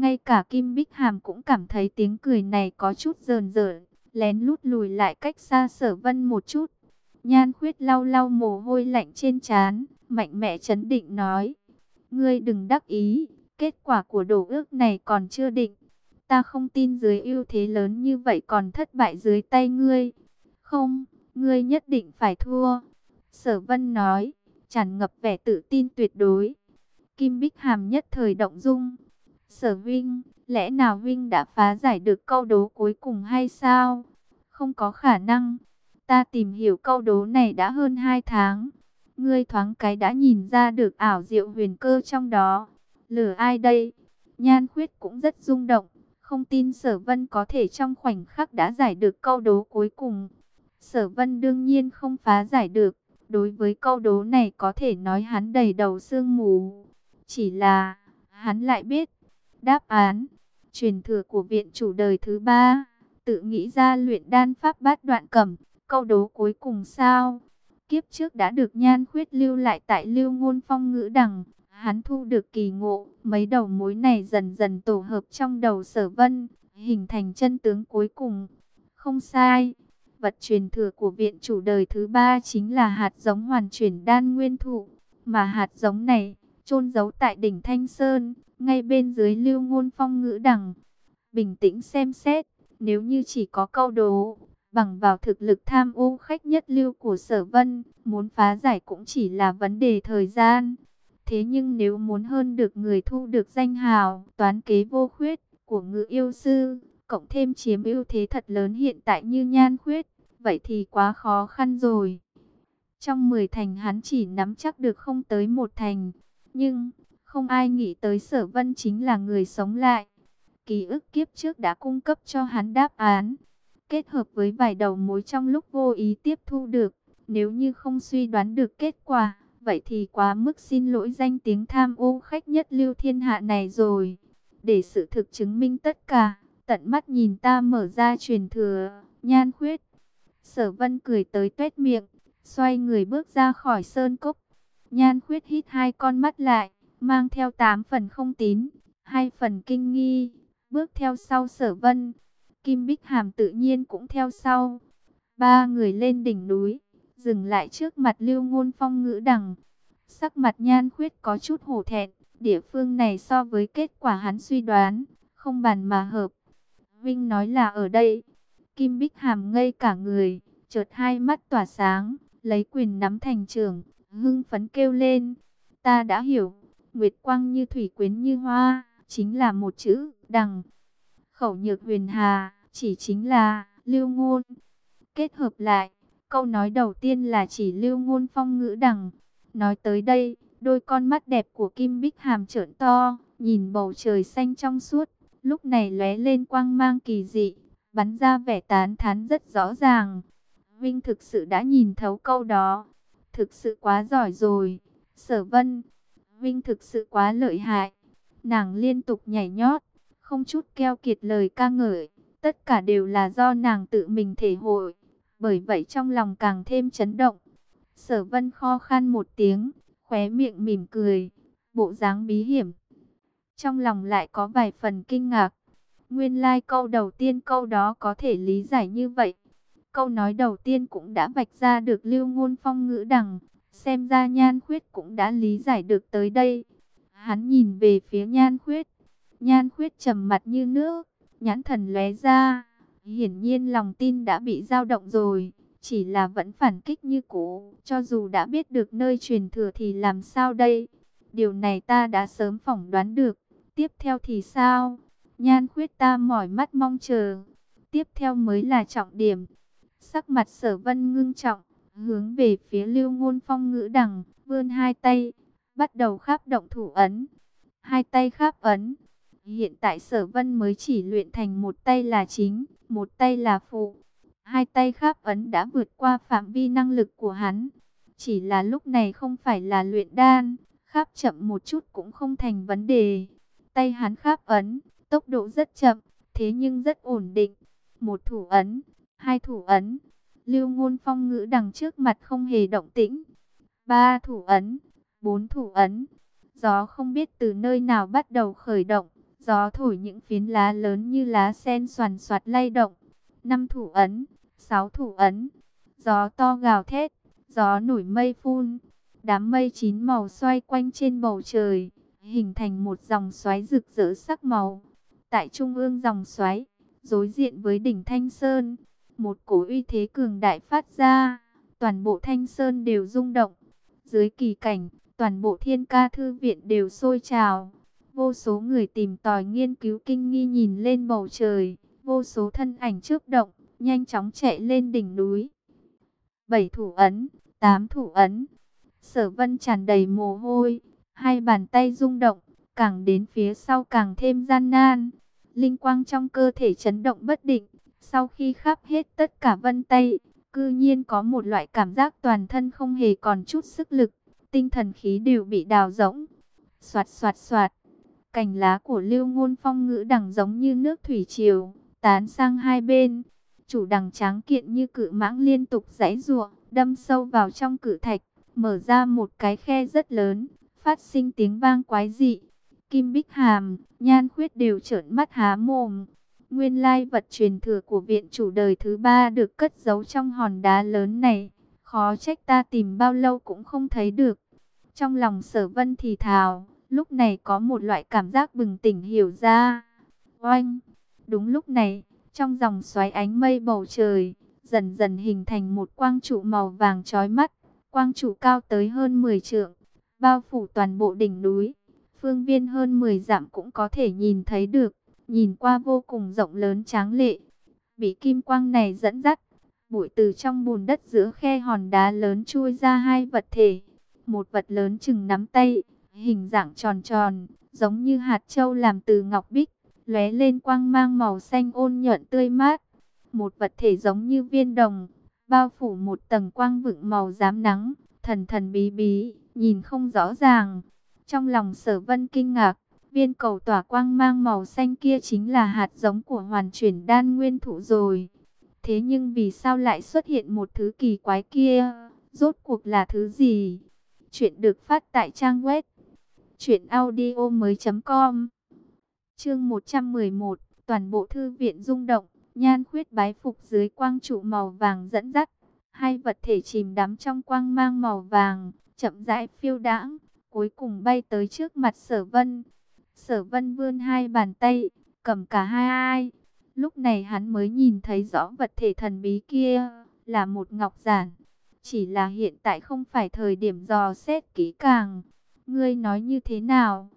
Ngay cả Kim Bích Hàm cũng cảm thấy tiếng cười này có chút rờn rợn, lén lút lùi lại cách xa sở vân một chút. Nhan khuyết lau lau mồ hôi lạnh trên trán, mạnh mẽ chấn định nói. Ngươi đừng đắc ý, kết quả của đổ ước này còn chưa định. Ta không tin dưới ưu thế lớn như vậy còn thất bại dưới tay ngươi. Không, ngươi nhất định phải thua. Sở vân nói, tràn ngập vẻ tự tin tuyệt đối. Kim Bích Hàm nhất thời động dung. Sở Vinh, lẽ nào Vinh đã phá giải được câu đố cuối cùng hay sao? Không có khả năng. Ta tìm hiểu câu đố này đã hơn 2 tháng. Ngươi thoáng cái đã nhìn ra được ảo diệu huyền cơ trong đó. Lửa ai đây? Nhan khuyết cũng rất rung động. Không tin sở vân có thể trong khoảnh khắc đã giải được câu đố cuối cùng. Sở vân đương nhiên không phá giải được. Đối với câu đố này có thể nói hắn đầy đầu sương mù. Chỉ là, hắn lại biết. Đáp án, truyền thừa của viện chủ đời thứ ba. Tự nghĩ ra luyện đan pháp bát đoạn cẩm. Câu đố cuối cùng sao? Kiếp trước đã được nhan khuyết lưu lại tại lưu ngôn phong ngữ đằng. Hắn thu được kỳ ngộ, mấy đầu mối này dần dần tổ hợp trong đầu sở vân, hình thành chân tướng cuối cùng. Không sai, vật truyền thừa của viện chủ đời thứ ba chính là hạt giống hoàn chuyển đan nguyên thụ. Mà hạt giống này, chôn giấu tại đỉnh Thanh Sơn, ngay bên dưới lưu ngôn phong ngữ đằng. Bình tĩnh xem xét, nếu như chỉ có câu đố, bằng vào thực lực tham ô khách nhất lưu của sở vân, muốn phá giải cũng chỉ là vấn đề thời gian. Thế nhưng nếu muốn hơn được người thu được danh hào, toán kế vô khuyết của ngự yêu sư, cộng thêm chiếm ưu thế thật lớn hiện tại như nhan khuyết, vậy thì quá khó khăn rồi. Trong 10 thành hắn chỉ nắm chắc được không tới một thành, nhưng không ai nghĩ tới sở vân chính là người sống lại. Ký ức kiếp trước đã cung cấp cho hắn đáp án, kết hợp với vài đầu mối trong lúc vô ý tiếp thu được, nếu như không suy đoán được kết quả vậy thì quá mức xin lỗi danh tiếng tham ô khách nhất lưu thiên hạ này rồi. Để sự thực chứng minh tất cả, tận mắt nhìn ta mở ra truyền thừa, nhan khuyết. Sở vân cười tới tuét miệng, xoay người bước ra khỏi sơn cốc. Nhan khuyết hít hai con mắt lại, mang theo tám phần không tín, hai phần kinh nghi, bước theo sau sở vân. Kim Bích Hàm tự nhiên cũng theo sau. Ba người lên đỉnh núi dừng lại trước mặt lưu ngôn phong ngữ đằng. Sắc mặt nhan khuyết có chút hổ thẹn, địa phương này so với kết quả hắn suy đoán, không bàn mà hợp. Vinh nói là ở đây, Kim Bích Hàm ngây cả người, chợt hai mắt tỏa sáng, lấy quyền nắm thành trường, hưng phấn kêu lên. Ta đã hiểu, Nguyệt Quang như thủy quyến như hoa, chính là một chữ, đằng. Khẩu nhược huyền hà, chỉ chính là, lưu ngôn. Kết hợp lại, Câu nói đầu tiên là chỉ lưu ngôn phong ngữ đằng. Nói tới đây, đôi con mắt đẹp của Kim Bích Hàm trợn to, nhìn bầu trời xanh trong suốt, lúc này lóe lên quang mang kỳ dị, bắn ra vẻ tán thán rất rõ ràng. Vinh thực sự đã nhìn thấu câu đó, thực sự quá giỏi rồi. Sở Vân, Vinh thực sự quá lợi hại. Nàng liên tục nhảy nhót, không chút keo kiệt lời ca ngợi, tất cả đều là do nàng tự mình thể hội bởi vậy trong lòng càng thêm chấn động. Sở vân kho khan một tiếng, khóe miệng mỉm cười, bộ dáng bí hiểm. Trong lòng lại có vài phần kinh ngạc. Nguyên lai like câu đầu tiên câu đó có thể lý giải như vậy. Câu nói đầu tiên cũng đã vạch ra được lưu ngôn phong ngữ đằng. Xem ra nhan khuyết cũng đã lý giải được tới đây. Hắn nhìn về phía nhan khuyết. Nhan khuyết trầm mặt như nước, nhãn thần lóe ra Hiển nhiên lòng tin đã bị dao động rồi, chỉ là vẫn phản kích như cũ, cho dù đã biết được nơi truyền thừa thì làm sao đây? Điều này ta đã sớm phỏng đoán được, tiếp theo thì sao? Nhan khuyết ta mỏi mắt mong chờ, tiếp theo mới là trọng điểm. Sắc mặt sở vân ngưng trọng, hướng về phía lưu ngôn phong ngữ đằng, vươn hai tay, bắt đầu kháp động thủ ấn. Hai tay kháp ấn, hiện tại sở vân mới chỉ luyện thành một tay là chính, một tay là phụ. Hai tay kháp ấn đã vượt qua phạm vi năng lực của hắn. Chỉ là lúc này không phải là luyện đan, kháp chậm một chút cũng không thành vấn đề. Tay hắn kháp ấn, tốc độ rất chậm, thế nhưng rất ổn định. Một thủ ấn, hai thủ ấn. Lưu ngôn phong ngữ đằng trước mặt không hề động tĩnh. Ba thủ ấn, bốn thủ ấn. Gió không biết từ nơi nào bắt đầu khởi động, Gió thổi những phiến lá lớn như lá sen soàn soạt lay động. Năm thủ ấn, sáu thủ ấn. Gió to gào thét, gió nổi mây phun. Đám mây chín màu xoay quanh trên bầu trời, hình thành một dòng xoáy rực rỡ sắc màu. Tại trung ương dòng xoáy, đối diện với đỉnh Thanh Sơn, một cổ uy thế cường đại phát ra, toàn bộ Thanh Sơn đều rung động. Dưới kỳ cảnh, toàn bộ thiên ca thư viện đều sôi trào. Vô số người tìm tòi nghiên cứu kinh nghi nhìn lên bầu trời, vô số thân ảnh chớp động, nhanh chóng chạy lên đỉnh núi. Bảy thủ ấn, tám thủ ấn. Sở Vân tràn đầy mồ hôi, hai bàn tay rung động, càng đến phía sau càng thêm gian nan. Linh quang trong cơ thể chấn động bất định, sau khi khắp hết tất cả vân tay, cư nhiên có một loại cảm giác toàn thân không hề còn chút sức lực, tinh thần khí đều bị đào rỗng. Soạt soạt soạt, cành lá của lưu ngôn phong ngữ đằng giống như nước thủy triều, tán sang hai bên. Chủ đằng tráng kiện như cự mãng liên tục giãy ruộng, đâm sâu vào trong cự thạch, mở ra một cái khe rất lớn, phát sinh tiếng vang quái dị. Kim Bích Hàm, Nhan Khuyết đều trợn mắt há mồm. Nguyên lai vật truyền thừa của viện chủ đời thứ ba được cất giấu trong hòn đá lớn này. Khó trách ta tìm bao lâu cũng không thấy được. Trong lòng sở vân thì thào, lúc này có một loại cảm giác bừng tỉnh hiểu ra. Oanh! Đúng lúc này, trong dòng xoáy ánh mây bầu trời, dần dần hình thành một quang trụ màu vàng chói mắt. Quang trụ cao tới hơn 10 trượng, bao phủ toàn bộ đỉnh núi. Phương viên hơn 10 dặm cũng có thể nhìn thấy được, nhìn qua vô cùng rộng lớn tráng lệ. Bị kim quang này dẫn dắt, bụi từ trong bùn đất giữa khe hòn đá lớn chui ra hai vật thể. Một vật lớn chừng nắm tay, hình dạng tròn tròn, giống như hạt châu làm từ ngọc bích, lóe lên quang mang màu xanh ôn nhuận tươi mát. Một vật thể giống như viên đồng, bao phủ một tầng quang vựng màu giám nắng, thần thần bí bí, nhìn không rõ ràng. Trong lòng sở vân kinh ngạc, viên cầu tỏa quang mang màu xanh kia chính là hạt giống của hoàn chuyển đan nguyên thụ rồi. Thế nhưng vì sao lại xuất hiện một thứ kỳ quái kia? Rốt cuộc là thứ gì? Chuyện được phát tại trang web audio mới com Chương 111, toàn bộ thư viện rung động, nhan khuyết bái phục dưới quang trụ màu vàng dẫn dắt, hai vật thể chìm đắm trong quang mang màu vàng, chậm rãi phiêu đãng, cuối cùng bay tới trước mặt Sở Vân. Sở Vân vươn hai bàn tay, cầm cả hai ai. Lúc này hắn mới nhìn thấy rõ vật thể thần bí kia là một ngọc giản. Chỉ là hiện tại không phải thời điểm dò xét kỹ càng. Ngươi nói như thế nào?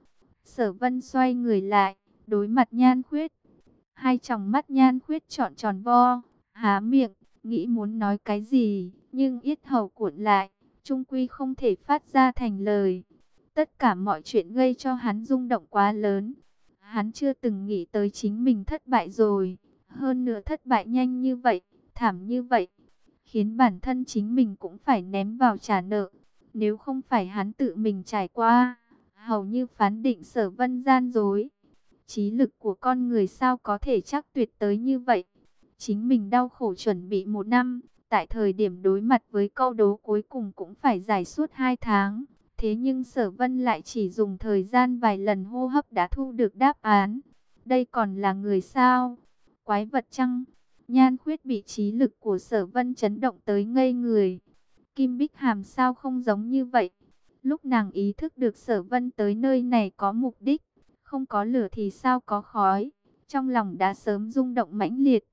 Sở Vân xoay người lại, đối mặt Nhan Khuyết. Hai tròng mắt Nhan Khuyết trọn tròn vo, há miệng, nghĩ muốn nói cái gì, nhưng yết hầu cuộn lại, trung quy không thể phát ra thành lời. Tất cả mọi chuyện gây cho hắn rung động quá lớn. Hắn chưa từng nghĩ tới chính mình thất bại rồi. Hơn nữa thất bại nhanh như vậy, thảm như vậy. Khiến bản thân chính mình cũng phải ném vào trả nợ. Nếu không phải hắn tự mình trải qua, hầu như phán định sở vân gian dối. Trí lực của con người sao có thể chắc tuyệt tới như vậy. Chính mình đau khổ chuẩn bị một năm, tại thời điểm đối mặt với câu đố cuối cùng cũng phải giải suốt hai tháng. Thế nhưng sở vân lại chỉ dùng thời gian vài lần hô hấp đã thu được đáp án. Đây còn là người sao? Quái vật chăng? Nhan khuyết bị trí lực của sở vân chấn động tới ngây người. Kim Bích Hàm sao không giống như vậy? Lúc nàng ý thức được sở vân tới nơi này có mục đích, không có lửa thì sao có khói. Trong lòng đã sớm rung động mãnh liệt.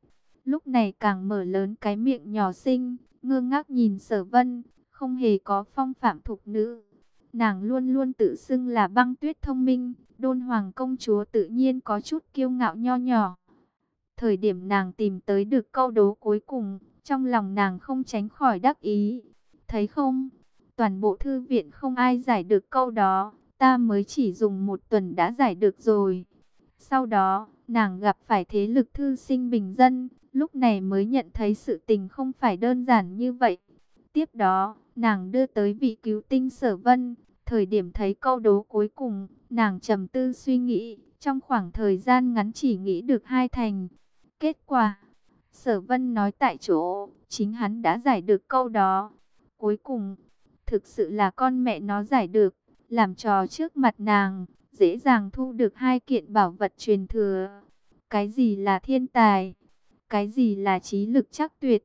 Lúc này càng mở lớn cái miệng nhỏ xinh, ngơ ngác nhìn sở vân, không hề có phong phạm thục nữ. Nàng luôn luôn tự xưng là băng tuyết thông minh, đôn hoàng công chúa tự nhiên có chút kiêu ngạo nho nhỏ. Thời điểm nàng tìm tới được câu đố cuối cùng, trong lòng nàng không tránh khỏi đắc ý. Thấy không, toàn bộ thư viện không ai giải được câu đó, ta mới chỉ dùng một tuần đã giải được rồi. Sau đó, nàng gặp phải thế lực thư sinh bình dân, lúc này mới nhận thấy sự tình không phải đơn giản như vậy. Tiếp đó, nàng đưa tới vị cứu tinh sở vân. Thời điểm thấy câu đố cuối cùng, nàng trầm tư suy nghĩ, trong khoảng thời gian ngắn chỉ nghĩ được hai thành. Kết quả, sở vân nói tại chỗ, chính hắn đã giải được câu đó. Cuối cùng, thực sự là con mẹ nó giải được, làm trò trước mặt nàng, dễ dàng thu được hai kiện bảo vật truyền thừa. Cái gì là thiên tài? Cái gì là trí lực chắc tuyệt?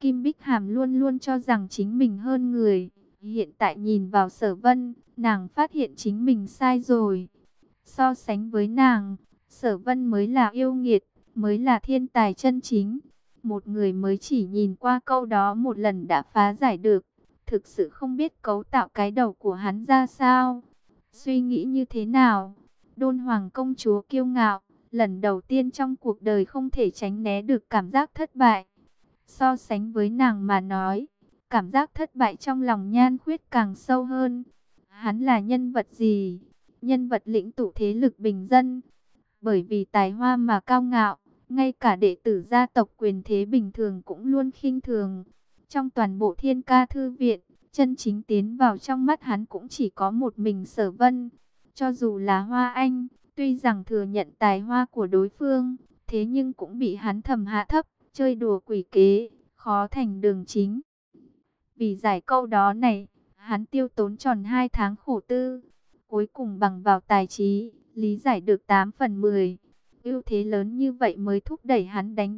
Kim Bích Hàm luôn luôn cho rằng chính mình hơn người. Hiện tại nhìn vào sở vân, nàng phát hiện chính mình sai rồi. So sánh với nàng, sở vân mới là yêu nghiệt, mới là thiên tài chân chính. Một người mới chỉ nhìn qua câu đó một lần đã phá giải được. Thực sự không biết cấu tạo cái đầu của hắn ra sao. Suy nghĩ như thế nào? Đôn Hoàng công chúa kiêu ngạo, lần đầu tiên trong cuộc đời không thể tránh né được cảm giác thất bại. So sánh với nàng mà nói, cảm giác thất bại trong lòng nhan khuyết càng sâu hơn. Hắn là nhân vật gì? Nhân vật lĩnh tụ thế lực bình dân. Bởi vì tài hoa mà cao ngạo, ngay cả đệ tử gia tộc quyền thế bình thường cũng luôn khinh thường. Trong toàn bộ thiên ca thư viện, chân chính tiến vào trong mắt hắn cũng chỉ có một mình sở vân. Cho dù là Hoa Anh, tuy rằng thừa nhận tài hoa của đối phương, thế nhưng cũng bị hắn thầm hạ thấp, chơi đùa quỷ kế, khó thành đường chính. Vì giải câu đó này, hắn tiêu tốn tròn 2 tháng khổ tư, cuối cùng bằng vào tài trí, lý giải được 8 phần 10. ưu thế lớn như vậy mới thúc đẩy hắn đánh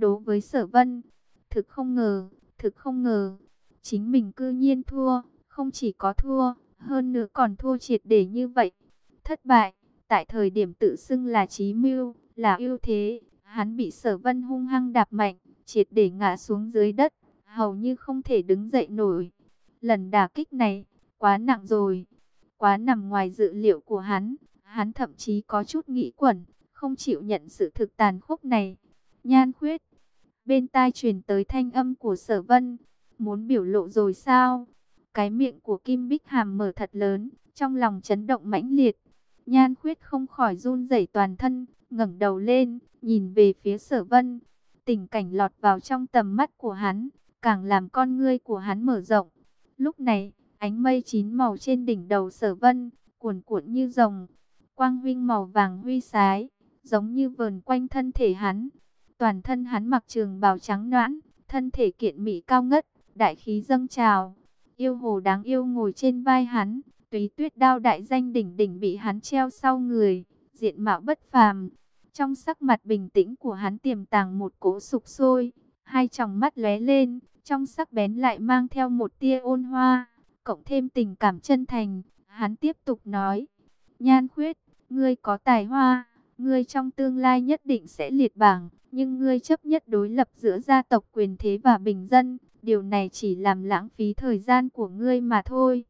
Đối với sở vân. Thực không ngờ, thực không ngờ, chính mình cư nhiên thua, không chỉ có thua, hơn nữa còn thua triệt để như vậy. Thất bại, tại thời điểm tự xưng là trí mưu, là ưu thế, hắn bị sở vân hung hăng đạp mạnh, triệt để ngã xuống dưới đất, hầu như không thể đứng dậy nổi. Lần đả kích này, quá nặng rồi, quá nằm ngoài dự liệu của hắn, hắn thậm chí có chút nghĩ quẩn, không chịu nhận sự thực tàn khốc này. Nhan khuyết, Bên tai truyền tới thanh âm của sở vân. Muốn biểu lộ rồi sao? Cái miệng của Kim Bích Hàm mở thật lớn, trong lòng chấn động mãnh liệt. Nhan khuyết không khỏi run rẩy toàn thân, ngẩng đầu lên, nhìn về phía sở vân. Tình cảnh lọt vào trong tầm mắt của hắn, càng làm con ngươi của hắn mở rộng. Lúc này, ánh mây chín màu trên đỉnh đầu sở vân, cuồn cuộn như rồng. Quang huynh màu vàng huy sái, giống như vờn quanh thân thể hắn. Toàn thân hắn mặc trường bào trắng noãn, thân thể kiện mỹ cao ngất, đại khí dâng trào. Yêu hồ đáng yêu ngồi trên vai hắn, túy tuyết đao đại danh đỉnh đỉnh bị hắn treo sau người, diện mạo bất phàm. Trong sắc mặt bình tĩnh của hắn tiềm tàng một cỗ sục sôi, hai tròng mắt lóe lên, trong sắc bén lại mang theo một tia ôn hoa, cộng thêm tình cảm chân thành. Hắn tiếp tục nói, nhan khuyết, ngươi có tài hoa, ngươi trong tương lai nhất định sẽ liệt bảng. Nhưng ngươi chấp nhất đối lập giữa gia tộc quyền thế và bình dân, điều này chỉ làm lãng phí thời gian của ngươi mà thôi.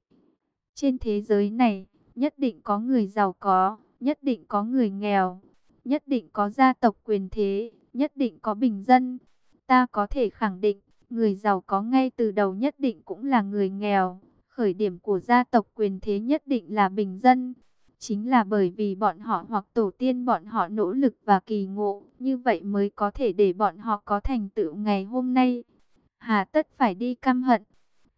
Trên thế giới này, nhất định có người giàu có, nhất định có người nghèo, nhất định có gia tộc quyền thế, nhất định có bình dân. Ta có thể khẳng định, người giàu có ngay từ đầu nhất định cũng là người nghèo, khởi điểm của gia tộc quyền thế nhất định là bình dân. Chính là bởi vì bọn họ hoặc tổ tiên bọn họ nỗ lực và kỳ ngộ, như vậy mới có thể để bọn họ có thành tựu ngày hôm nay. Hà tất phải đi căm hận.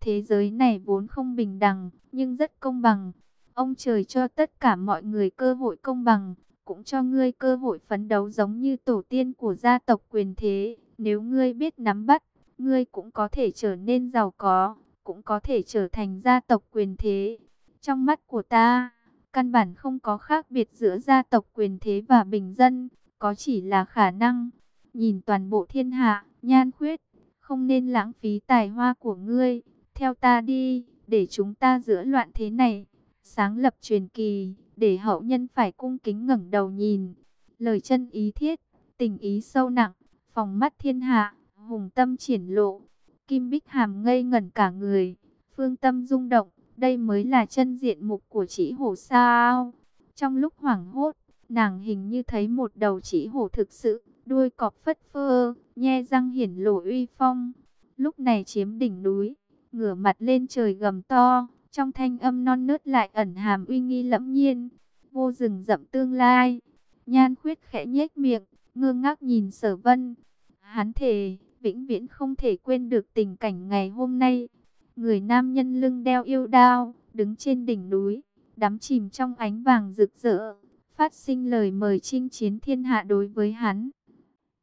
Thế giới này vốn không bình đẳng, nhưng rất công bằng. Ông trời cho tất cả mọi người cơ hội công bằng, cũng cho ngươi cơ hội phấn đấu giống như tổ tiên của gia tộc quyền thế. Nếu ngươi biết nắm bắt, ngươi cũng có thể trở nên giàu có, cũng có thể trở thành gia tộc quyền thế. Trong mắt của ta Căn bản không có khác biệt giữa gia tộc quyền thế và bình dân, có chỉ là khả năng. Nhìn toàn bộ thiên hạ, nhan khuyết, không nên lãng phí tài hoa của ngươi. Theo ta đi, để chúng ta giữa loạn thế này, sáng lập truyền kỳ, để hậu nhân phải cung kính ngẩng đầu nhìn. Lời chân ý thiết, tình ý sâu nặng, phòng mắt thiên hạ, hùng tâm triển lộ. Kim Bích Hàm ngây ngẩn cả người, phương tâm rung động, đây mới là chân diện mục của chỉ hổ sao. Trong lúc hoảng hốt, nàng hình như thấy một đầu chỉ hổ thực sự, đuôi cọp phất phơ, nhe răng hiển lộ uy phong. Lúc này chiếm đỉnh núi, ngửa mặt lên trời gầm to, trong thanh âm non nớt lại ẩn hàm uy nghi lẫm nhiên. Vô rừng rậm tương lai, nhan khuyết khẽ nhếch miệng, ngơ ngác nhìn sở vân. Hắn thề, vĩnh viễn không thể quên được tình cảnh ngày hôm nay. Người nam nhân lưng đeo yêu đao, đứng trên đỉnh núi, đắm chìm trong ánh vàng rực rỡ, phát sinh lời mời chinh chiến thiên hạ đối với hắn.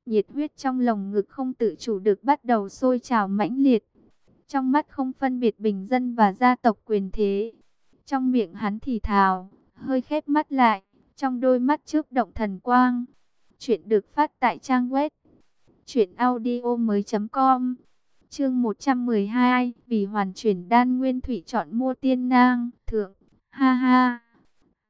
Nhiệt huyết trong lồng ngực không tự chủ được bắt đầu sôi trào mãnh liệt trong mắt không phân biệt bình dân và gia tộc quyền thế. Trong miệng hắn thì thào, hơi khép mắt lại, trong đôi mắt trước động thần quang. Chuyện được phát tại trang web truyệnaudiomoi.com. Chương 112, vì hoàn chuyển đan nguyên thủy chọn mua tiên nang, thượng. Ha ha.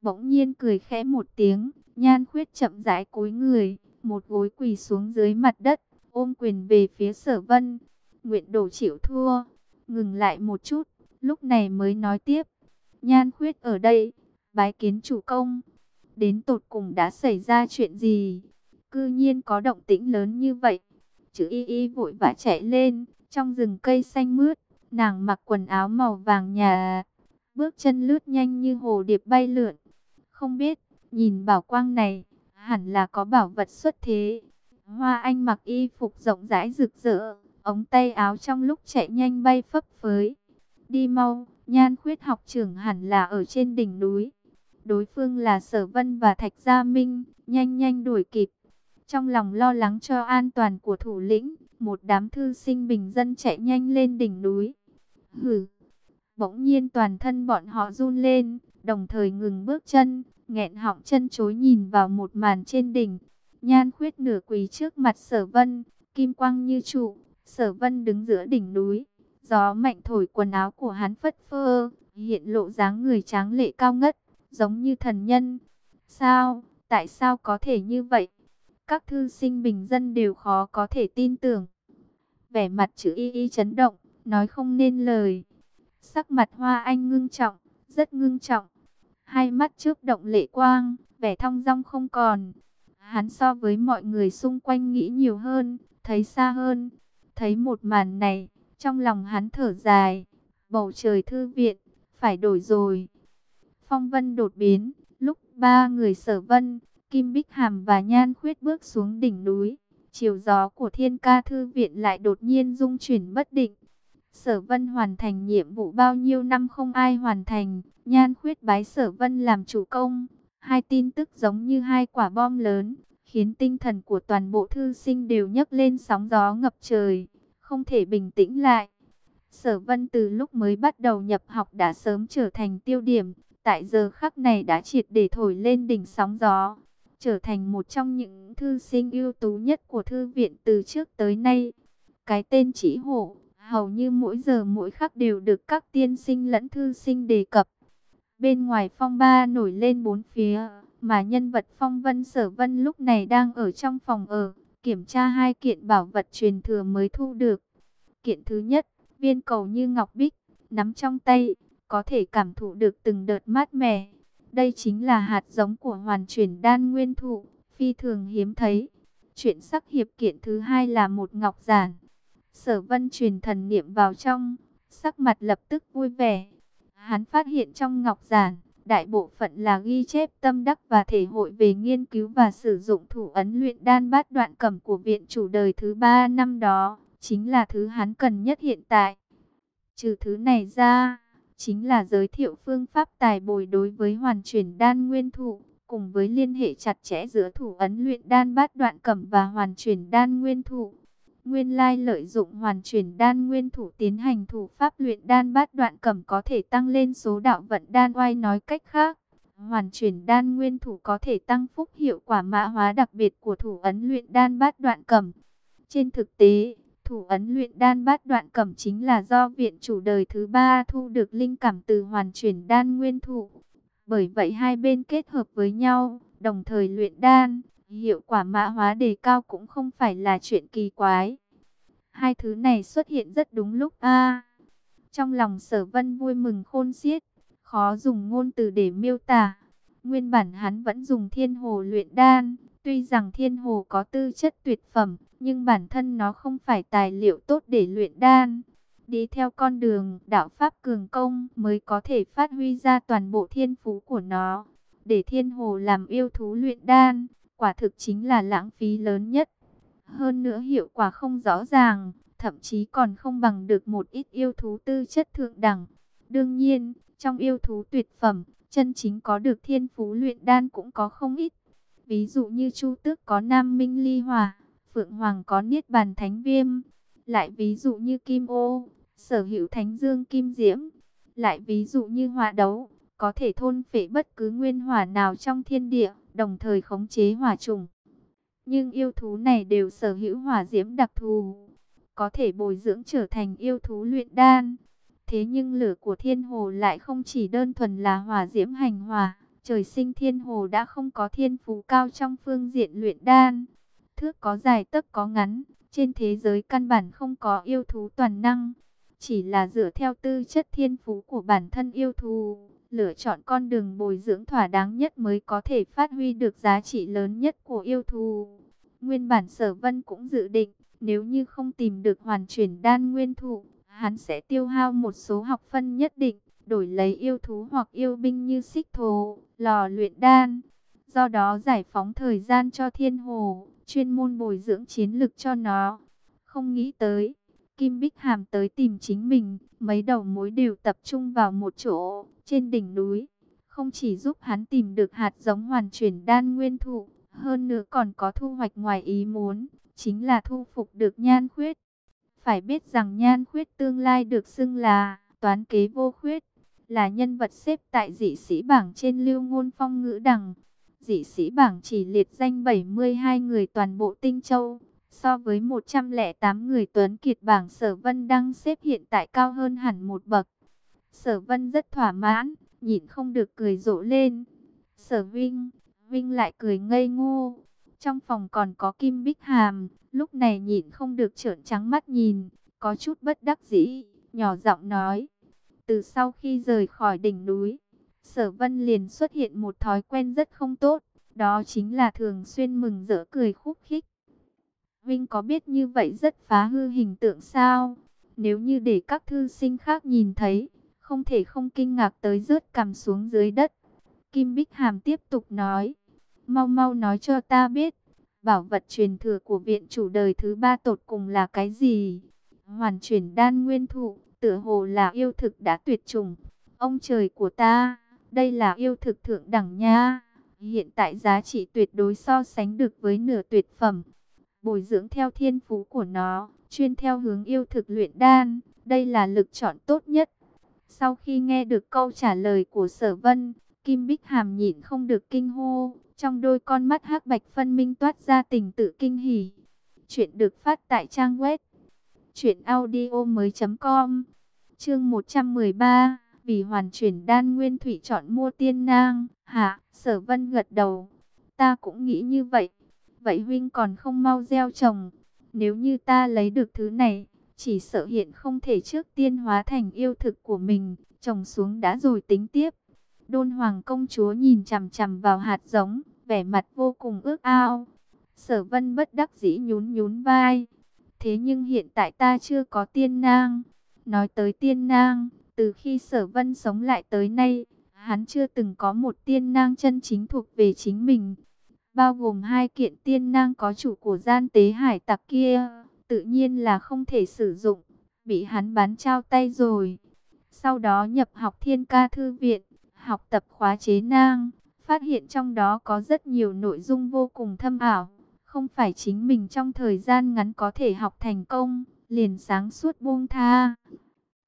Bỗng nhiên cười khẽ một tiếng, Nhan Khuyết chậm rãi cúi người, một gối quỳ xuống dưới mặt đất, ôm quyền về phía Sở Vân. Nguyện đổ chịu thua, ngừng lại một chút, lúc này mới nói tiếp. Nhan Khuyết ở đây, bái kiến chủ công. Đến tột cùng đã xảy ra chuyện gì? Cư nhiên có động tĩnh lớn như vậy. Chữ y y vội vã chạy lên, trong rừng cây xanh mướt, nàng mặc quần áo màu vàng nhà, bước chân lướt nhanh như hồ điệp bay lượn. Không biết, nhìn bảo quang này, hẳn là có bảo vật xuất thế. Hoa Anh mặc y phục rộng rãi rực rỡ, ống tay áo trong lúc chạy nhanh bay phấp phới. Đi mau, nhan khuyết học trưởng hẳn là ở trên đỉnh núi. Đối phương là Sở Vân và Thạch Gia Minh, nhanh nhanh đuổi kịp. Trong lòng lo lắng cho an toàn của thủ lĩnh, một đám thư sinh bình dân chạy nhanh lên đỉnh núi. Hừ! Bỗng nhiên toàn thân bọn họ run lên, đồng thời ngừng bước chân, nghẹn họng chân chối nhìn vào một màn trên đỉnh. Nhan khuyết nửa quỳ trước mặt sở vân, kim quang như trụ, sở vân đứng giữa đỉnh núi. Gió mạnh thổi quần áo của hắn phất phơ, hiện lộ dáng người tráng lệ cao ngất, giống như thần nhân. Sao, tại sao có thể như vậy? Các thư sinh bình dân đều khó có thể tin tưởng. Vẻ mặt chữ y y chấn động, nói không nên lời. Sắc mặt hoa anh ngưng trọng, rất ngưng trọng. Hai mắt trước động lệ quang, vẻ thong dong không còn. Hắn so với mọi người xung quanh nghĩ nhiều hơn, thấy xa hơn. Thấy một màn này, trong lòng hắn thở dài. Bầu trời thư viện, phải đổi rồi. Phong vân đột biến, lúc ba người sở vân, Kim Bích Hàm và Nhan Khuyết bước xuống đỉnh núi. Chiều gió của thiên ca thư viện lại đột nhiên rung chuyển bất định. Sở Vân hoàn thành nhiệm vụ bao nhiêu năm không ai hoàn thành, Nhan Khuyết bái Sở Vân làm chủ công. Hai tin tức giống như hai quả bom lớn, khiến tinh thần của toàn bộ thư sinh đều nhấc lên sóng gió ngập trời, không thể bình tĩnh lại. Sở Vân từ lúc mới bắt đầu nhập học đã sớm trở thành tiêu điểm, tại giờ khắc này đã triệt để thổi lên đỉnh sóng gió, trở thành một trong những thư sinh ưu tú nhất của thư viện từ trước tới nay. Cái tên chỉ hổ hầu như mỗi giờ mỗi khắc đều được các tiên sinh lẫn thư sinh đề cập. Bên ngoài phong ba nổi lên bốn phía, mà nhân vật phong vân sở vân lúc này đang ở trong phòng ở, kiểm tra hai kiện bảo vật truyền thừa mới thu được. Kiện thứ nhất, viên cầu như ngọc bích, nắm trong tay, có thể cảm thụ được từng đợt mát mẻ. Đây chính là hạt giống của hoàn chuyển đan nguyên thụ, phi thường hiếm thấy. Chuyện sắc hiệp kiện thứ hai là một ngọc giản Sở vân truyền thần niệm vào trong, sắc mặt lập tức vui vẻ. Hắn phát hiện trong ngọc giản, đại bộ phận là ghi chép tâm đắc và thể hội về nghiên cứu và sử dụng thủ ấn luyện đan bát đoạn cẩm của viện chủ đời thứ ba năm đó, chính là thứ hắn cần nhất hiện tại. Trừ thứ này ra, chính là giới thiệu phương pháp tài bồi đối với hoàn chuyển đan nguyên thụ, cùng với liên hệ chặt chẽ giữa thủ ấn luyện đan bát đoạn cẩm và hoàn chuyển đan nguyên thụ. Nguyên lai lợi dụng hoàn chuyển đan nguyên thủ tiến hành thủ pháp luyện đan bát đoạn cẩm có thể tăng lên số đạo vận đan oai nói cách khác. Hoàn chuyển đan nguyên thủ có thể tăng phúc hiệu quả mã hóa đặc biệt của thủ ấn luyện đan bát đoạn cẩm. Trên thực tế, thủ ấn luyện đan bát đoạn cẩm chính là do viện chủ đời thứ ba thu được linh cảm từ hoàn chuyển đan nguyên thủ. Bởi vậy hai bên kết hợp với nhau, đồng thời luyện đan, hiệu quả mã hóa đề cao cũng không phải là chuyện kỳ quái. Hai thứ này xuất hiện rất đúng lúc a. trong lòng sở vân vui mừng khôn xiết, khó dùng ngôn từ để miêu tả. Nguyên bản hắn vẫn dùng thiên hồ luyện đan, tuy rằng thiên hồ có tư chất tuyệt phẩm, nhưng bản thân nó không phải tài liệu tốt để luyện đan. Đi theo con đường đạo Pháp cường công mới có thể phát huy ra toàn bộ thiên phú của nó. Để thiên hồ làm yêu thú luyện đan, quả thực chính là lãng phí lớn nhất. Hơn nữa hiệu quả không rõ ràng, thậm chí còn không bằng được một ít yêu thú tư chất thượng đẳng. Đương nhiên, trong yêu thú tuyệt phẩm, chân chính có được thiên phú luyện đan cũng có không ít. Ví dụ như Chu Tước có Nam Minh Ly Hòa, Phượng Hoàng có Niết Bàn Thánh Viêm. Lại ví dụ như Kim Ô, sở hữu thánh dương kim diễm. Lại ví dụ như hòa đấu, có thể thôn phệ bất cứ nguyên hỏa nào trong thiên địa, đồng thời khống chế hỏa trùng. Nhưng yêu thú này đều sở hữu hỏa diễm đặc thù, có thể bồi dưỡng trở thành yêu thú luyện đan. Thế nhưng lửa của thiên hồ lại không chỉ đơn thuần là hỏa diễm hành hỏa, trời sinh thiên hồ đã không có thiên phú cao trong phương diện luyện đan. Thước có dài tấc có ngắn, trên thế giới căn bản không có yêu thú toàn năng, chỉ là dựa theo tư chất thiên phú của bản thân yêu thú, lựa chọn con đường bồi dưỡng thỏa đáng nhất mới có thể phát huy được giá trị lớn nhất của yêu thú. Nguyên bản sở vân cũng dự định, nếu như không tìm được hoàn chuyển đan nguyên thụ, hắn sẽ tiêu hao một số học phân nhất định, đổi lấy yêu thú hoặc yêu binh như xích thố, lò luyện đan. Do đó giải phóng thời gian cho thiên hồ, chuyên môn bồi dưỡng chiến lực cho nó. Không nghĩ tới, Kim Bích Hàm tới tìm chính mình, mấy đầu mối đều tập trung vào một chỗ, trên đỉnh núi. Không chỉ giúp hắn tìm được hạt giống hoàn chuyển đan nguyên thụ, hơn nữa còn có thu hoạch ngoài ý muốn, chính là thu phục được nhan khuyết. Phải biết rằng nhan khuyết tương lai được xưng là toán kế vô khuyết, là nhân vật xếp tại dị sĩ bảng trên lưu ngôn phong ngữ đằng. Dị sĩ bảng chỉ liệt danh 72 người toàn bộ tinh châu, so với 108 người tuấn kiệt bảng sở vân đang xếp hiện tại cao hơn hẳn một bậc. Sở vân rất thỏa mãn, nhịn không được cười rộ lên. Sở Vinh, Vinh lại cười ngây ngô. Trong phòng còn có Kim Bích Hàm, lúc này nhịn không được trợn trắng mắt nhìn, có chút bất đắc dĩ, nhỏ giọng nói. Từ sau khi rời khỏi đỉnh núi, Sở Vân liền xuất hiện một thói quen rất không tốt, đó chính là thường xuyên mừng rỡ cười khúc khích. Vinh có biết như vậy rất phá hư hình tượng sao? Nếu như để các thư sinh khác nhìn thấy, không thể không kinh ngạc tới rớt cằm xuống dưới đất. Kim Bích Hàm tiếp tục nói, mau mau nói cho ta biết, bảo vật truyền thừa của viện chủ đời thứ ba tột cùng là cái gì? Hoàn chuyển đan nguyên thụ, tựa hồ là yêu thực đã tuyệt chủng. Ông trời của ta, đây là yêu thực thượng đẳng nha. Hiện tại giá trị tuyệt đối so sánh được với nửa tuyệt phẩm. Bồi dưỡng theo thiên phú của nó, chuyên theo hướng yêu thực luyện đan, đây là lực chọn tốt nhất. Sau khi nghe được câu trả lời của sở vân, Kim Bích Hàm nhịn không được kinh hô, trong đôi con mắt hắc bạch phân minh toát ra tình tự kinh hỉ. Chuyện được phát tại trang web truyệnaudiomoi.com. Chương 113, vì hoàn chuyển đan nguyên thủy chọn mua tiên nang, hạ Sở Vân gật đầu. Ta cũng nghĩ như vậy. Vậy huynh còn không mau gieo trồng, nếu như ta lấy được thứ này, chỉ sợ hiện không thể trước tiên hóa thành yêu thực của mình, trồng xuống đã rồi tính tiếp. Đôn Hoàng công chúa nhìn chằm chằm vào hạt giống, vẻ mặt vô cùng ước ao. Sở Vân bất đắc dĩ nhún nhún vai. Thế nhưng hiện tại ta chưa có tiên nang. Nói tới tiên nang, từ khi Sở Vân sống lại tới nay, hắn chưa từng có một tiên nang chân chính thuộc về chính mình. Bao gồm hai kiện tiên nang có chủ của gian tế hải tặc kia, tự nhiên là không thể sử dụng, bị hắn bán trao tay rồi. Sau đó nhập học thiên ca thư viện, học tập khóa chế nang, phát hiện trong đó có rất nhiều nội dung vô cùng thâm ảo. Không phải chính mình trong thời gian ngắn có thể học thành công, liền sáng suốt buông tha.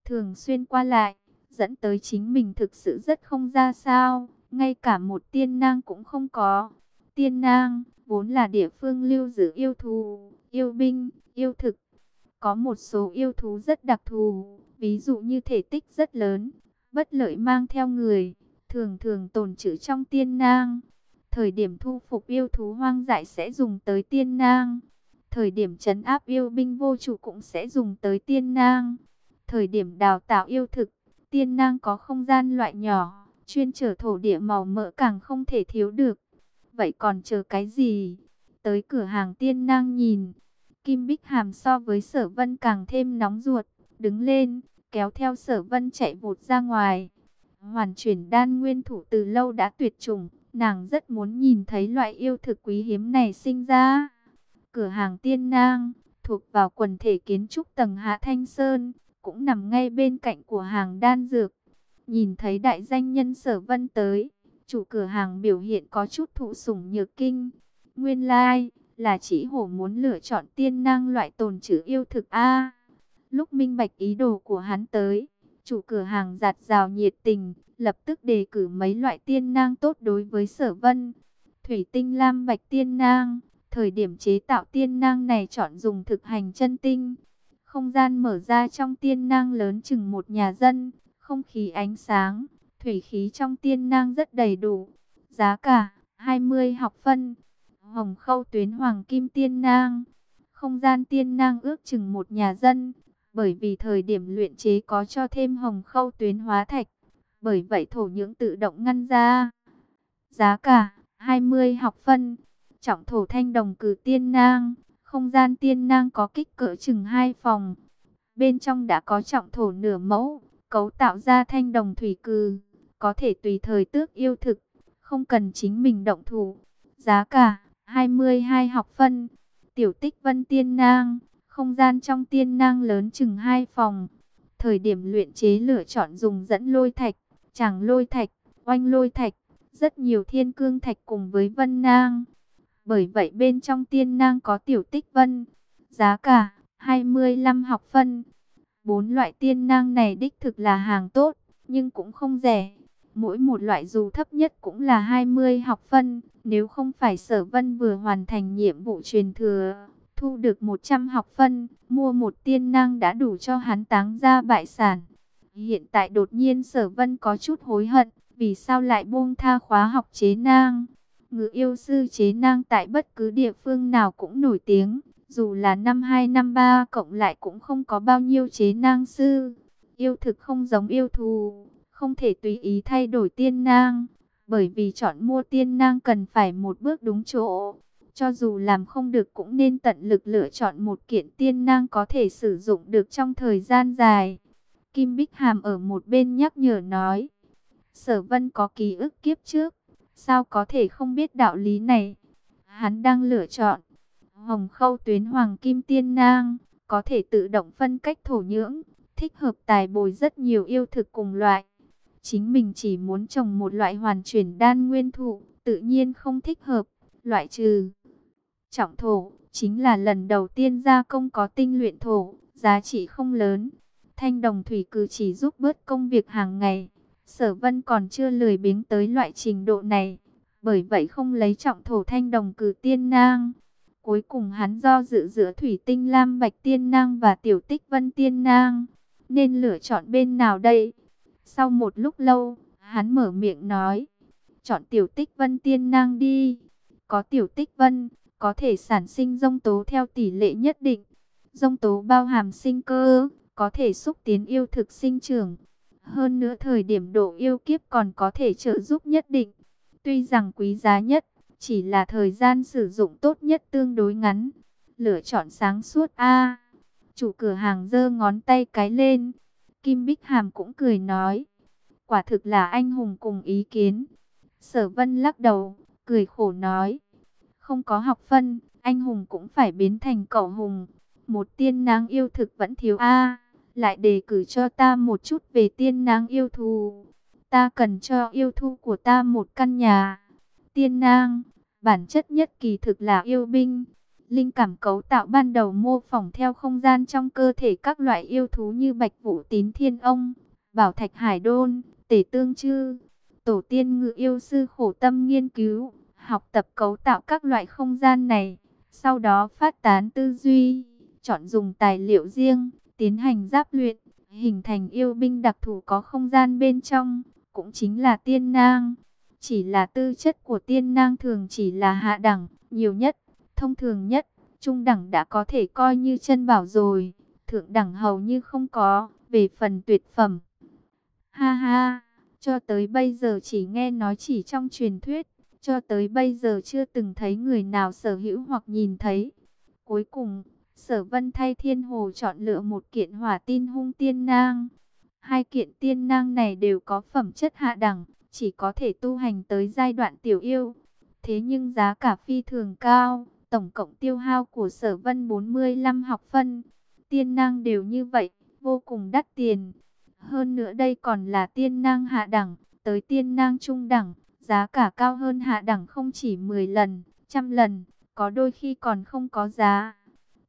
Thường xuyên qua lại, dẫn tới chính mình thực sự rất không ra sao, ngay cả một tiên nang cũng không có. Tiên nang, vốn là địa phương lưu giữ yêu thú, yêu binh, yêu thực. Có một số yêu thú rất đặc thù, ví dụ như thể tích rất lớn, bất lợi mang theo người, thường thường tồn trữ trong tiên nang. Thời điểm thu phục yêu thú hoang dại sẽ dùng tới tiên nang. Thời điểm trấn áp yêu binh vô chủ cũng sẽ dùng tới tiên nang. Thời điểm đào tạo yêu thực, tiên nang có không gian loại nhỏ, chuyên trở thổ địa màu mỡ càng không thể thiếu được. Vậy còn chờ cái gì? Tới cửa hàng tiên nang nhìn. Kim Bích Hàm so với sở vân càng thêm nóng ruột, đứng lên, kéo theo sở vân chạy vụt ra ngoài. Hoàn chuyển đan nguyên thủ từ lâu đã tuyệt chủng, nàng rất muốn nhìn thấy loại yêu thực quý hiếm này sinh ra. Cửa hàng tiên nang, thuộc vào quần thể kiến trúc tầng Hạ Thanh Sơn, cũng nằm ngay bên cạnh của hàng đan dược. Nhìn thấy đại danh nhân sở vân tới, chủ cửa hàng biểu hiện có chút thụ sủng nhược kinh. Nguyên lai, like, là chỉ hổ muốn lựa chọn tiên năng loại tồn trữ yêu thực A. Lúc minh bạch ý đồ của hắn tới, chủ cửa hàng giạt rào nhiệt tình, lập tức đề cử mấy loại tiên nang tốt đối với sở vân. Thủy tinh lam bạch tiên nang, thời điểm chế tạo tiên nang này chọn dùng thực hành chân tinh. Không gian mở ra trong tiên nang lớn chừng một nhà dân, không khí ánh sáng, thủy khí trong tiên nang rất đầy đủ. Giá cả 20 học phân. Hồng khâu tuyến hoàng kim tiên nang. Không gian tiên nang ước chừng một nhà dân, bởi vì thời điểm luyện chế có cho thêm hồng khâu tuyến hóa thạch. Bởi vậy thổ nhưỡng tự động ngăn ra. Giá cả 20 học phân. Trọng thổ thanh đồng cử tiên nang. Không gian tiên nang có kích cỡ chừng 2 phòng. Bên trong đã có trọng thổ nửa mẫu, cấu tạo ra thanh đồng thủy cừ. Có thể tùy thời tước yêu thực, không cần chính mình động thủ. Giá cả 22 học phân. Tiểu tích vân tiên nang. Không gian trong tiên nang lớn chừng 2 phòng. Thời điểm luyện chế lựa chọn dùng dẫn lôi thạch, chẳng lôi thạch, oanh lôi thạch, rất nhiều thiên cương thạch cùng với vân nang. Bởi vậy bên trong tiên nang có tiểu tích vân, giá cả 25 học phân. Bốn loại tiên nang này đích thực là hàng tốt, nhưng cũng không rẻ. Mỗi một loại dù thấp nhất cũng là 20 học phân, nếu không phải sở vân vừa hoàn thành nhiệm vụ truyền thừa, thu được 100 học phân, mua một tiên năng đã đủ cho hắn táng ra bại sản. Hiện tại đột nhiên sở vân có chút hối hận, vì sao lại buông tha khóa học chế nang. Ngự yêu sư chế nang tại bất cứ địa phương nào cũng nổi tiếng, dù là năm 2 năm 3 cộng lại cũng không có bao nhiêu chế nang sư. Yêu thực không giống yêu thù, không thể tùy ý thay đổi tiên nang, bởi vì chọn mua tiên nang cần phải một bước đúng chỗ. Cho dù làm không được cũng nên tận lực lựa chọn một kiện tiên nang có thể sử dụng được trong thời gian dài. Kim Bích Hàm ở một bên nhắc nhở nói. Sở Vân có ký ức kiếp trước. Sao có thể không biết đạo lý này? Hắn đang lựa chọn. Hồng khâu tuyến hoàng kim tiên nang. Có thể tự động phân cách thổ nhưỡng. Thích hợp tài bồi rất nhiều yêu thực cùng loại. Chính mình chỉ muốn trồng một loại hoàn chuyển đan nguyên thụ. Tự nhiên không thích hợp. Loại trừ. Trọng thổ. Chính là lần đầu tiên gia công có tinh luyện thổ. Giá trị không lớn Thanh đồng thủy cử chỉ giúp bớt công việc hàng ngày. Sở vân còn chưa lười biếng tới loại trình độ này. Bởi vậy không lấy trọng thổ thanh đồng cử tiên nang. Cuối cùng hắn do dự giữa thủy tinh lam bạch tiên nang và tiểu tích vân tiên nang. Nên lựa chọn bên nào đây? Sau một lúc lâu, hắn mở miệng nói. Chọn tiểu tích vân tiên nang đi. Có tiểu tích vân, có thể sản sinh dông tố theo tỷ lệ nhất định. Dông tố bao hàm sinh cơ, có thể xúc tiến yêu thực sinh trưởng. Hơn nữa thời điểm độ yêu kiếp còn có thể trợ giúp nhất định. Tuy rằng quý giá nhất, chỉ là thời gian sử dụng tốt nhất tương đối ngắn. Lựa chọn sáng suốt A. chủ cửa hàng giơ ngón tay cái lên. Kim Bích Hàm cũng cười nói. Quả thực là anh hùng cùng ý kiến. Sở Vân lắc đầu, cười khổ nói. Không có học phân, anh hùng cũng phải biến thành cậu hùng. Một tiên nang yêu thực vẫn thiếu A lại đề cử cho ta một chút về tiên nang yêu thù. Ta cần cho yêu thú của ta một căn nhà. Tiên nang, bản chất nhất kỳ thực là yêu binh. Linh cảm cấu tạo ban đầu mô phỏng theo không gian trong cơ thể các loại yêu thú như bạch vũ tín thiên ông, bảo thạch hải đôn, tể tương chư. Tổ tiên ngự yêu sư khổ tâm nghiên cứu, học tập cấu tạo các loại không gian này. Sau đó phát tán tư duy, chọn dùng tài liệu riêng tiến hành giáp luyện, hình thành yêu binh đặc thù có không gian bên trong, cũng chính là tiên nang. Chỉ là tư chất của tiên nang thường chỉ là hạ đẳng, nhiều nhất, thông thường nhất, trung đẳng đã có thể coi như chân bảo rồi, thượng đẳng hầu như không có, về phần tuyệt phẩm. Ha ha, cho tới bây giờ chỉ nghe nói chỉ trong truyền thuyết, cho tới bây giờ chưa từng thấy người nào sở hữu hoặc nhìn thấy. Cuối cùng, Sở Vân thay Thiên Hồ chọn lựa một kiện hỏa tin hung tiên nang. Hai kiện tiên nang này đều có phẩm chất hạ đẳng, chỉ có thể tu hành tới giai đoạn tiểu yêu. Thế nhưng giá cả phi thường cao, tổng cộng tiêu hao của Sở Vân 45 học phân. Tiên nang đều như vậy, vô cùng đắt tiền. Hơn nữa đây còn là tiên nang hạ đẳng, tới tiên nang trung đẳng, giá cả cao hơn hạ đẳng không chỉ 10 lần, trăm lần, có đôi khi còn không có giá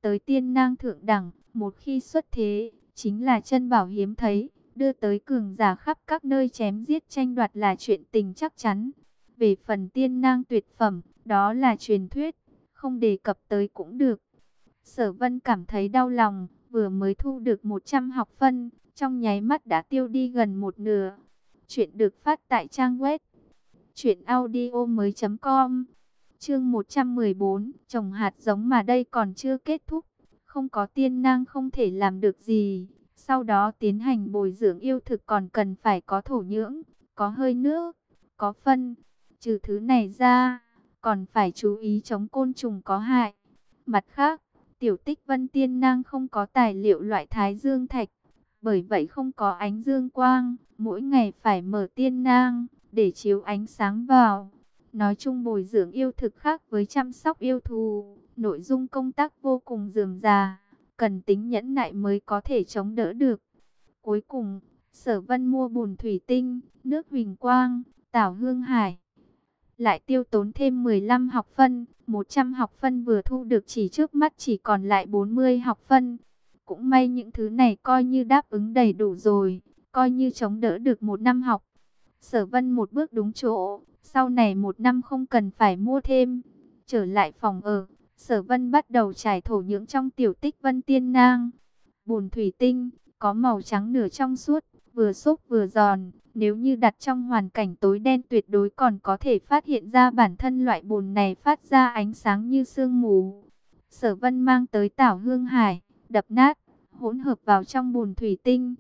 tới tiên nang thượng đẳng, Một khi xuất thế, chính là chân bảo hiếm thấy, đưa tới cường giả khắp các nơi chém giết tranh đoạt là chuyện tình chắc chắn. Về phần tiên nang tuyệt phẩm, đó là truyền thuyết, không đề cập tới cũng được. Sở Vân cảm thấy đau lòng, vừa mới thu được 100 học phân, trong nháy mắt đã tiêu đi gần một nửa. Chuyện được phát tại trang web truyệnaudiomoi.com. Chương 114, trồng hạt giống mà đây còn chưa kết thúc, không có tiên năng không thể làm được gì. Sau đó tiến hành bồi dưỡng yêu thực còn cần phải có thổ nhưỡng, có hơi nước, có phân. Trừ thứ này ra, còn phải chú ý chống côn trùng có hại. Mặt khác, tiểu tích vân tiên nang không có tài liệu loại thái dương thạch, bởi vậy không có ánh dương quang, mỗi ngày phải mở tiên nang để chiếu ánh sáng vào. Nói chung bồi dưỡng yêu thực khác với chăm sóc yêu thù, nội dung công tác vô cùng dườm già, cần tính nhẫn nại mới có thể chống đỡ được. Cuối cùng, Sở Vân mua bùn thủy tinh, nước huỳnh quang, tảo hương hải. Lại tiêu tốn thêm 15 học phân, 100 học phân vừa thu được chỉ trước mắt chỉ còn lại 40 học phân. Cũng may những thứ này coi như đáp ứng đầy đủ rồi, coi như chống đỡ được một năm học. Sở Vân một bước đúng chỗ, sau này một năm không cần phải mua thêm. Trở lại phòng ở, Sở Vân bắt đầu trải thổ nhưỡng trong tiểu tích Vân Tiên Nang. Bùn thủy tinh, có màu trắng nửa trong suốt, vừa xốp vừa giòn. Nếu như đặt trong hoàn cảnh tối đen tuyệt đối còn có thể phát hiện ra bản thân loại bùn này phát ra ánh sáng như sương mù. Sở Vân mang tới tảo hương hải, đập nát, hỗn hợp vào trong bùn thủy tinh.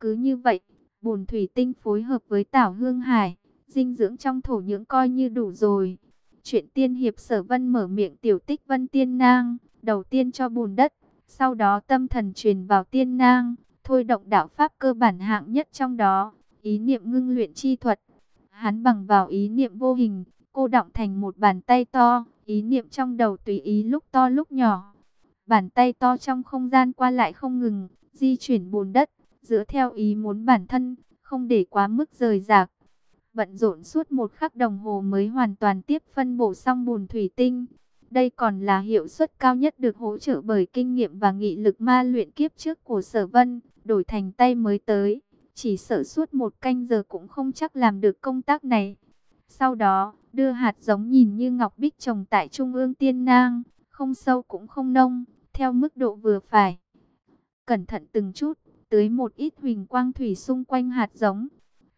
Cứ như vậy, bùn thủy tinh phối hợp với tảo hương hải, dinh dưỡng trong thổ nhưỡng coi như đủ rồi. Chuyện tiên hiệp sở vân mở miệng tiểu tích vân tiên nang, đầu tiên cho bùn đất, sau đó tâm thần truyền vào tiên nang, thôi động đạo pháp cơ bản hạng nhất trong đó, ý niệm ngưng luyện chi thuật. Hắn bằng vào ý niệm vô hình, cô động thành một bàn tay to, ý niệm trong đầu tùy ý lúc to lúc nhỏ. Bàn tay to trong không gian qua lại không ngừng, di chuyển bùn đất, dựa theo ý muốn bản thân, không để quá mức rời rạc. Bận rộn suốt một khắc đồng hồ mới hoàn toàn tiếp phân bổ xong bùn thủy tinh. Đây còn là hiệu suất cao nhất được hỗ trợ bởi kinh nghiệm và nghị lực ma luyện kiếp trước của sở vân, đổi thành tay mới tới. Chỉ sợ suốt một canh giờ cũng không chắc làm được công tác này. Sau đó, đưa hạt giống nhìn như ngọc bích trồng tại trung ương tiên nang, không sâu cũng không nông, theo mức độ vừa phải. Cẩn thận từng chút, tưới một ít huỳnh quang thủy xung quanh hạt giống.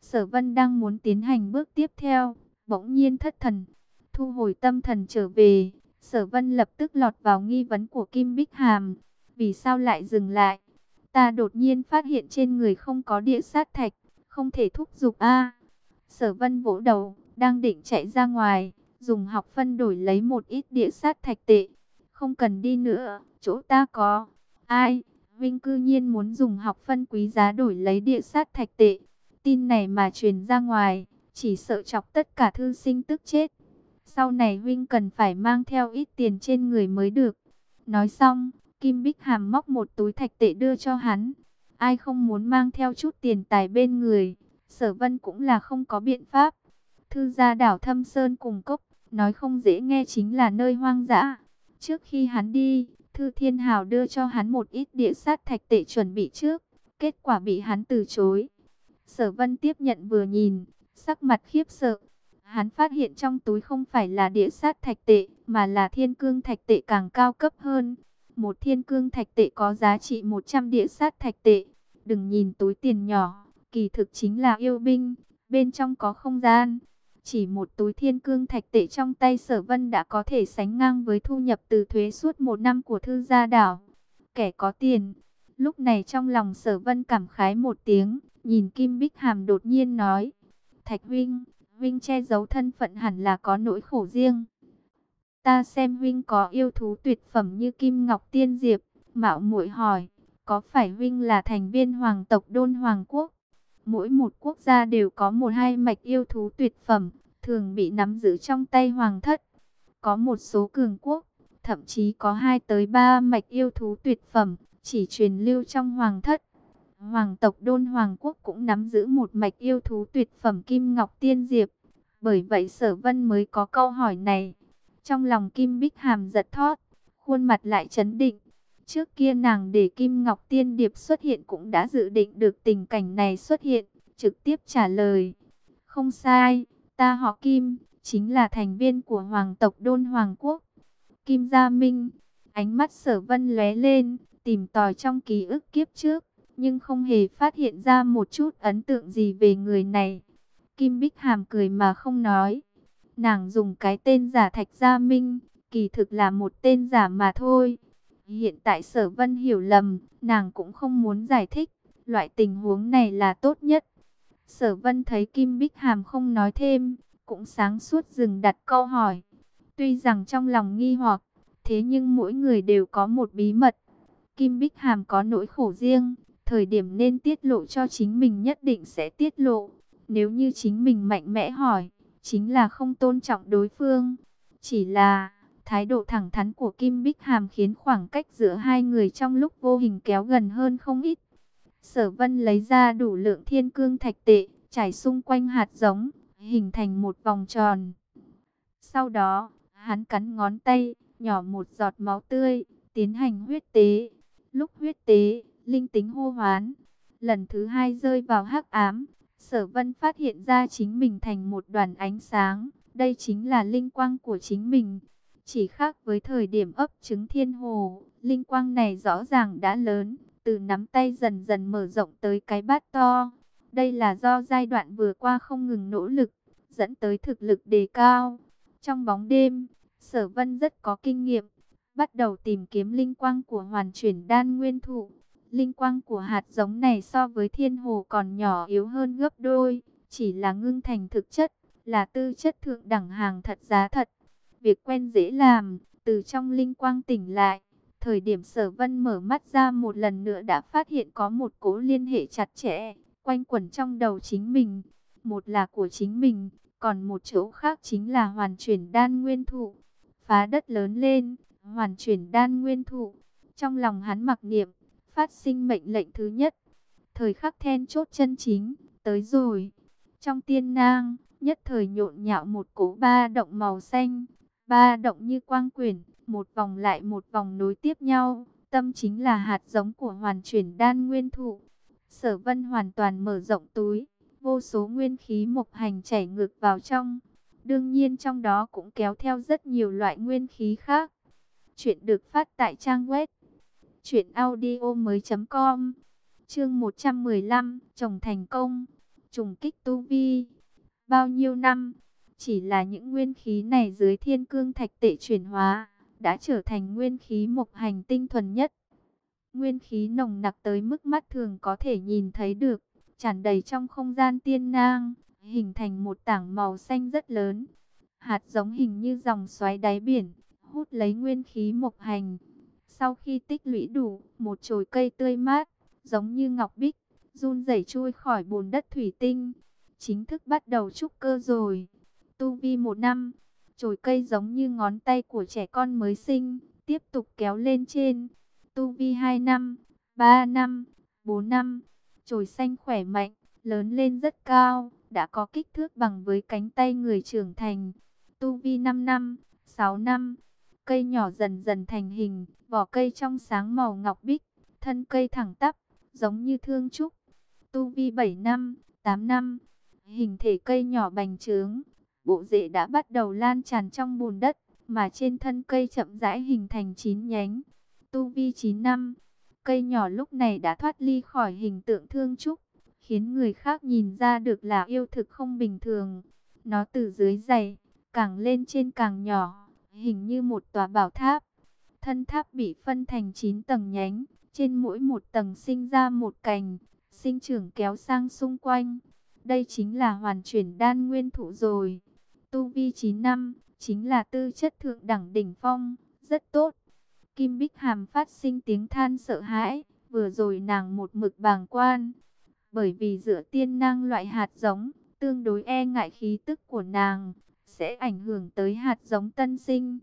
Sở Vân đang muốn tiến hành bước tiếp theo, bỗng nhiên thất thần, thu hồi tâm thần trở về. Sở Vân lập tức lọt vào nghi vấn của Kim Bích Hàm, vì sao lại dừng lại? Ta đột nhiên phát hiện trên người không có địa sát thạch, không thể thúc giục a. Sở Vân vỗ đầu, đang định chạy ra ngoài, dùng học phân đổi lấy một ít địa sát thạch tệ. Không cần đi nữa, chỗ ta có. Ai? Vinh cư nhiên muốn dùng học phân quý giá đổi lấy địa sát thạch tệ. Tin này mà truyền ra ngoài, chỉ sợ chọc tất cả thư sinh tức chết. Sau này Vinh cần phải mang theo ít tiền trên người mới được. Nói xong, Kim Bích Hàm móc một túi thạch tệ đưa cho hắn. Ai không muốn mang theo chút tiền tài bên người, sở vân cũng là không có biện pháp. Thư gia đảo Thâm Sơn cùng cốc, nói không dễ nghe chính là nơi hoang dã. Trước khi hắn đi, Thư Thiên Hào đưa cho hắn một ít địa sát thạch tệ chuẩn bị trước, kết quả bị hắn từ chối. Sở Vân tiếp nhận vừa nhìn, sắc mặt khiếp sợ. Hắn phát hiện trong túi không phải là địa sát thạch tệ, mà là thiên cương thạch tệ càng cao cấp hơn. Một thiên cương thạch tệ có giá trị 100 địa sát thạch tệ. Đừng nhìn túi tiền nhỏ, kỳ thực chính là yêu binh, bên trong có không gian. Chỉ một túi thiên cương thạch tệ trong tay sở vân đã có thể sánh ngang với thu nhập từ thuế suốt một năm của thư gia đảo. Kẻ có tiền. Lúc này trong lòng sở vân cảm khái một tiếng, nhìn Kim Bích Hàm đột nhiên nói. Thạch Vinh, Vinh che giấu thân phận hẳn là có nỗi khổ riêng. Ta xem huynh có yêu thú tuyệt phẩm như Kim Ngọc Tiên Diệp, mạo muội hỏi, có phải huynh là thành viên hoàng tộc Đôn Hoàng Quốc? Mỗi một quốc gia đều có một hai mạch yêu thú tuyệt phẩm, thường bị nắm giữ trong tay hoàng thất. Có một số cường quốc, thậm chí có hai tới ba mạch yêu thú tuyệt phẩm, chỉ truyền lưu trong hoàng thất. Hoàng tộc Đôn Hoàng Quốc cũng nắm giữ một mạch yêu thú tuyệt phẩm Kim Ngọc Tiên Diệp. Bởi vậy Sở Vân mới có câu hỏi này. Trong lòng Kim Bích Hàm giật thót, khuôn mặt lại chấn định. Trước kia nàng để Kim Ngọc Tiên Điệp xuất hiện cũng đã dự định được tình cảnh này xuất hiện, trực tiếp trả lời. Không sai, ta họ Kim, chính là thành viên của Hoàng tộc Đôn Hoàng Quốc. Kim Gia Minh, ánh mắt sở vân lóe lên, tìm tòi trong ký ức kiếp trước, nhưng không hề phát hiện ra một chút ấn tượng gì về người này. Kim Bích Hàm cười mà không nói. Nàng dùng cái tên giả Thạch Gia Minh, kỳ thực là một tên giả mà thôi. Hiện tại sở vân hiểu lầm, nàng cũng không muốn giải thích. Loại tình huống này là tốt nhất. Sở vân thấy Kim Bích Hàm không nói thêm, cũng sáng suốt dừng đặt câu hỏi. Tuy rằng trong lòng nghi hoặc, thế nhưng mỗi người đều có một bí mật. Kim Bích Hàm có nỗi khổ riêng, thời điểm nên tiết lộ cho chính mình nhất định sẽ tiết lộ. Nếu như chính mình mạnh mẽ hỏi, chính là không tôn trọng đối phương. Chỉ là, thái độ thẳng thắn của Kim Bích Hàm khiến khoảng cách giữa hai người trong lúc vô hình kéo gần hơn không ít. Sở Vân lấy ra đủ lượng thiên cương thạch tệ, trải xung quanh hạt giống, hình thành một vòng tròn. Sau đó, hắn cắn ngón tay, nhỏ một giọt máu tươi, tiến hành huyết tế. Lúc huyết tế, linh tính hô hoán, lần thứ hai rơi vào hắc ám, Sở Vân phát hiện ra chính mình thành một đoàn ánh sáng, đây chính là linh quang của chính mình. Chỉ khác với thời điểm ấp trứng thiên hồ, linh quang này rõ ràng đã lớn, từ nắm tay dần dần mở rộng tới cái bát to. Đây là do giai đoạn vừa qua không ngừng nỗ lực, dẫn tới thực lực đề cao. Trong bóng đêm, Sở Vân rất có kinh nghiệm, bắt đầu tìm kiếm linh quang của hoàn chuyển đan nguyên thụ. Linh quang của hạt giống này so với thiên hồ còn nhỏ yếu hơn gấp đôi, chỉ là ngưng thành thực chất, là tư chất thượng đẳng hàng thật giá thật. Việc quen dễ làm, từ trong linh quang tỉnh lại, thời điểm sở vân mở mắt ra một lần nữa đã phát hiện có một cố liên hệ chặt chẽ, quanh quẩn trong đầu chính mình. Một là của chính mình, còn một chỗ khác chính là hoàn chuyển đan nguyên thụ. Phá đất lớn lên, hoàn chuyển đan nguyên thụ. Trong lòng hắn mặc niệm, phát sinh mệnh lệnh thứ nhất. Thời khắc then chốt chân chính, tới rồi. Trong tiên nang, nhất thời nhộn nhạo một cỗ ba động màu xanh. Ba động như quang quyển, một vòng lại một vòng nối tiếp nhau. Tâm chính là hạt giống của hoàn chuyển đan nguyên thụ. Sở vân hoàn toàn mở rộng túi, vô số nguyên khí mộc hành chảy ngược vào trong. Đương nhiên trong đó cũng kéo theo rất nhiều loại nguyên khí khác. Chuyện được phát tại trang web Chuyện audio mới com. Chương 115 Trồng thành công. Trùng kích tu vi. Bao nhiêu năm? Chỉ là những nguyên khí này dưới thiên cương thạch tệ chuyển hóa, Đã trở thành nguyên khí mộc hành tinh thuần nhất. Nguyên khí nồng nặc tới mức mắt thường có thể nhìn thấy được, tràn đầy trong không gian tiên nang, Hình thành một tảng màu xanh rất lớn. Hạt giống hình như dòng xoáy đáy biển, Hút lấy nguyên khí mộc hành sau khi tích lũy đủ, một chồi cây tươi mát, giống như ngọc bích, run rẩy chui khỏi bùn đất thủy tinh, chính thức bắt đầu trúc cơ rồi. Tu vi một năm, chồi cây giống như ngón tay của trẻ con mới sinh, tiếp tục kéo lên trên. Tu vi hai năm, ba năm, bốn năm, chồi xanh khỏe mạnh, lớn lên rất cao, đã có kích thước bằng với cánh tay người trưởng thành. Tu vi 5 năm, 6 năm, cây nhỏ dần dần thành hình, vỏ cây trong sáng màu ngọc bích, thân cây thẳng tắp, giống như thương trúc. Tu vi 7 năm, 8 năm, hình thể cây nhỏ bành trướng, bộ rễ đã bắt đầu lan tràn trong bùn đất, mà trên thân cây chậm rãi hình thành chín nhánh. Tu vi 9 năm, cây nhỏ lúc này đã thoát ly khỏi hình tượng thương trúc, khiến người khác nhìn ra được là yêu thực không bình thường. Nó từ dưới dày, càng lên trên càng nhỏ hình như một tòa bảo tháp. Thân tháp bị phân thành 9 tầng nhánh, trên mỗi một tầng sinh ra một cành, sinh trưởng kéo sang xung quanh. Đây chính là hoàn chuyển đan nguyên thụ rồi. Tu vi 9 năm, chính là tư chất thượng đẳng đỉnh phong, rất tốt. Kim Bích Hàm phát sinh tiếng than sợ hãi, vừa rồi nàng một mực bàng quan. Bởi vì giữa tiên năng loại hạt giống, tương đối e ngại khí tức của nàng, sẽ ảnh hưởng tới hạt giống tân sinh.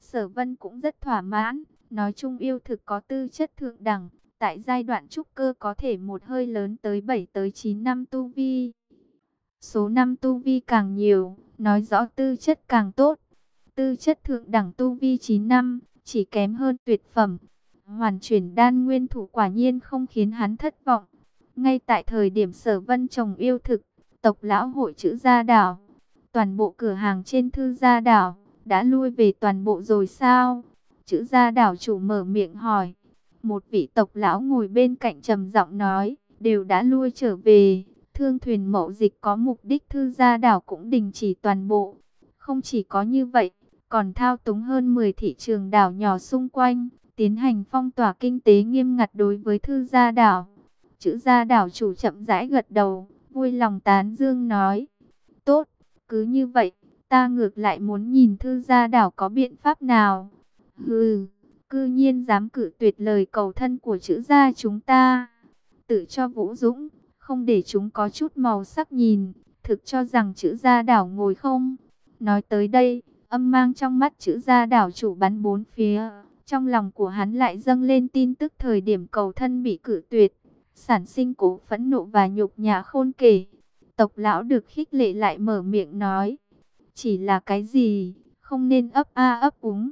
Sở Vân cũng rất thỏa mãn, nói chung yêu thực có tư chất thượng đẳng, tại giai đoạn trúc cơ có thể một hơi lớn tới 7 tới 9 năm tu vi. Số năm tu vi càng nhiều, nói rõ tư chất càng tốt. Tư chất thượng đẳng tu vi 9 năm, chỉ kém hơn tuyệt phẩm. Hoàn chuyển đan nguyên thủ quả nhiên không khiến hắn thất vọng. Ngay tại thời điểm sở vân trồng yêu thực, tộc lão hội chữ gia đảo, toàn bộ cửa hàng trên thư gia đảo, đã lui về toàn bộ rồi sao? Chữ gia đảo chủ mở miệng hỏi. Một vị tộc lão ngồi bên cạnh trầm giọng nói, đều đã lui trở về. Thương thuyền mậu dịch có mục đích thư gia đảo cũng đình chỉ toàn bộ. Không chỉ có như vậy, còn thao túng hơn 10 thị trường đảo nhỏ xung quanh, tiến hành phong tỏa kinh tế nghiêm ngặt đối với thư gia đảo. Chữ gia đảo chủ chậm rãi gật đầu, vui lòng tán dương nói. Cứ như vậy, ta ngược lại muốn nhìn thư gia đảo có biện pháp nào. Hừ, cư nhiên dám cử tuyệt lời cầu thân của chữ gia chúng ta. Tự cho Vũ Dũng, không để chúng có chút màu sắc nhìn, thực cho rằng chữ gia đảo ngồi không. Nói tới đây, âm mang trong mắt chữ gia đảo chủ bắn bốn phía. Trong lòng của hắn lại dâng lên tin tức thời điểm cầu thân bị cử tuyệt, sản sinh cố phẫn nộ và nhục nhã khôn kể. Tộc lão được khích lệ lại mở miệng nói, chỉ là cái gì, không nên ấp a ấp úng.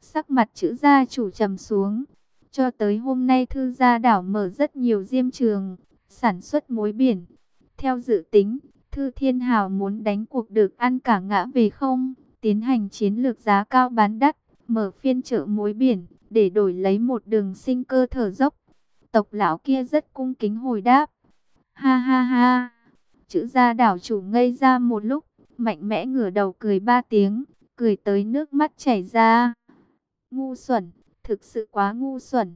Sắc mặt chữ gia chủ trầm xuống, cho tới hôm nay thư gia đảo mở rất nhiều diêm trường, sản xuất muối biển. Theo dự tính, Thư Thiên Hào muốn đánh cuộc được ăn cả ngã về không, tiến hành chiến lược giá cao bán đắt, mở phiên chợ muối biển, để đổi lấy một đường sinh cơ thở dốc. Tộc lão kia rất cung kính hồi đáp. Ha ha ha. Chữ gia đảo chủ ngây ra một lúc, mạnh mẽ ngửa đầu cười ba tiếng, cười tới nước mắt chảy ra. Ngu xuẩn, thực sự quá ngu xuẩn.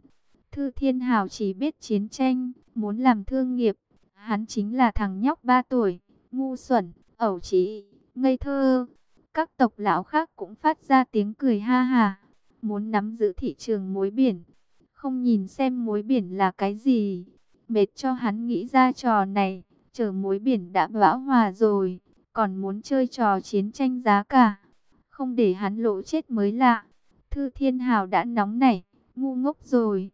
Thư Thiên Hào chỉ biết chiến tranh, muốn làm thương nghiệp. Hắn chính là thằng nhóc ba tuổi, ngu xuẩn, ẩu trí, ngây thơ. Các tộc lão khác cũng phát ra tiếng cười ha hà, muốn nắm giữ thị trường muối biển. Không nhìn xem muối biển là cái gì, mệt cho hắn nghĩ ra trò này, chờ muối biển đã bão hòa rồi, còn muốn chơi trò chiến tranh giá cả. Không để hắn lộ chết mới lạ. Thư Thiên Hào đã nóng nảy, ngu ngốc rồi.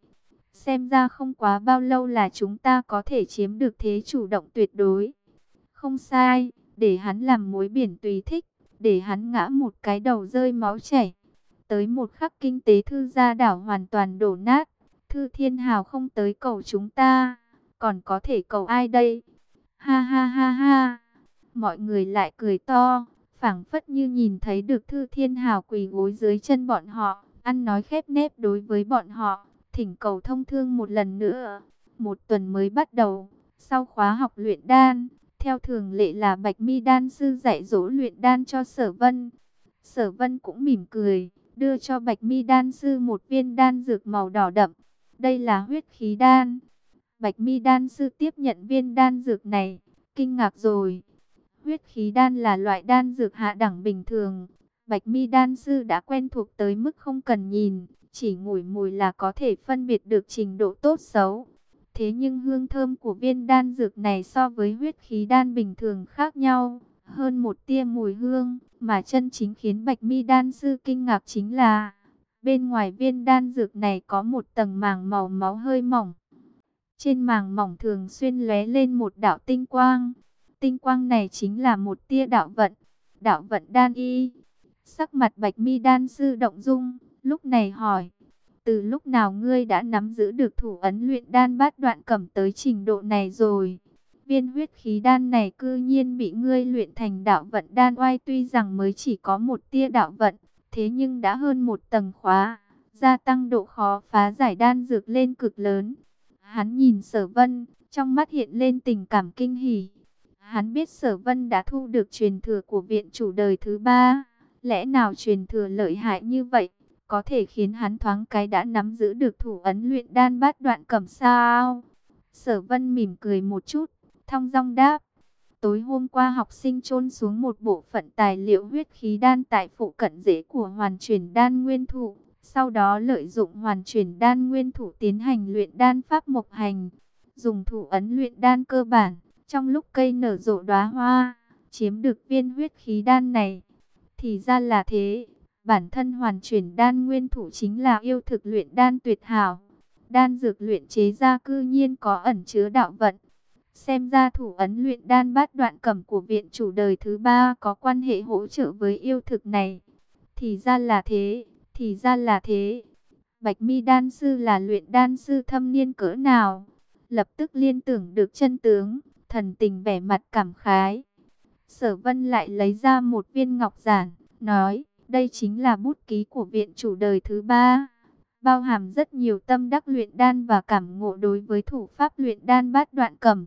Xem ra không quá bao lâu là chúng ta có thể chiếm được thế chủ động tuyệt đối. Không sai, để hắn làm muối biển tùy thích để hắn ngã một cái đầu rơi máu chảy. Tới một khắc kinh tế thư gia đảo hoàn toàn đổ nát, thư thiên hào không tới cầu chúng ta, còn có thể cầu ai đây? Ha ha ha ha, mọi người lại cười to, phảng phất như nhìn thấy được thư thiên hào quỳ gối dưới chân bọn họ, ăn nói khép nép đối với bọn họ, thỉnh cầu thông thương một lần nữa. Một tuần mới bắt đầu, sau khóa học luyện đan, theo thường lệ là Bạch Mi đan sư dạy dỗ luyện đan cho Sở Vân. Sở Vân cũng mỉm cười, đưa cho Bạch Mi đan sư một viên đan dược màu đỏ đậm. Đây là huyết khí đan. Bạch Mi đan sư tiếp nhận viên đan dược này, kinh ngạc rồi. Huyết khí đan là loại đan dược hạ đẳng bình thường. Bạch Mi đan sư đã quen thuộc tới mức không cần nhìn, chỉ ngửi mùi là có thể phân biệt được trình độ tốt xấu. Thế nhưng hương thơm của viên đan dược này so với huyết khí đan bình thường khác nhau, hơn một tia mùi hương, mà chân chính khiến Bạch Mi đan sư kinh ngạc chính là bên ngoài viên đan dược này có một tầng màng màu máu hơi mỏng. Trên màng mỏng thường xuyên lóe lên một đạo tinh quang. Tinh quang này chính là một tia đạo vận, đạo vận đan y. Sắc mặt Bạch Mi đan sư động dung, lúc này hỏi: từ lúc nào ngươi đã nắm giữ được thủ ấn luyện đan bát đoạn cẩm tới trình độ này rồi? Viên huyết khí đan này cư nhiên bị ngươi luyện thành đạo vận đan oai tuy rằng mới chỉ có một tia đạo vận, thế nhưng đã hơn một tầng khóa, gia tăng độ khó phá giải đan dược lên cực lớn. Hắn nhìn sở vân, trong mắt hiện lên tình cảm kinh hỉ. Hắn biết sở vân đã thu được truyền thừa của viện chủ đời thứ ba, lẽ nào truyền thừa lợi hại như vậy? có thể khiến hắn thoáng cái đã nắm giữ được thủ ấn luyện đan bát đoạn cầm sao. Sở vân mỉm cười một chút, thong dong đáp. Tối hôm qua học sinh trôn xuống một bộ phận tài liệu huyết khí đan tại phụ cận rễ của hoàn chuyển đan nguyên thủ. Sau đó lợi dụng hoàn chuyển đan nguyên thủ tiến hành luyện đan pháp mộc hành. Dùng thủ ấn luyện đan cơ bản, trong lúc cây nở rộ đóa hoa, chiếm được viên huyết khí đan này. Thì ra là thế, Bản thân hoàn chuyển đan nguyên thủ chính là yêu thực luyện đan tuyệt hảo. Đan dược luyện chế ra cư nhiên có ẩn chứa đạo vận. Xem ra thủ ấn luyện đan bát đoạn cẩm của viện chủ đời thứ ba có quan hệ hỗ trợ với yêu thực này. Thì ra là thế, thì ra là thế. Bạch mi đan sư là luyện đan sư thâm niên cỡ nào? Lập tức liên tưởng được chân tướng, thần tình vẻ mặt cảm khái. Sở vân lại lấy ra một viên ngọc giản, nói, đây chính là bút ký của viện chủ đời thứ ba. Bao hàm rất nhiều tâm đắc luyện đan và cảm ngộ đối với thủ pháp luyện đan bát đoạn cầm.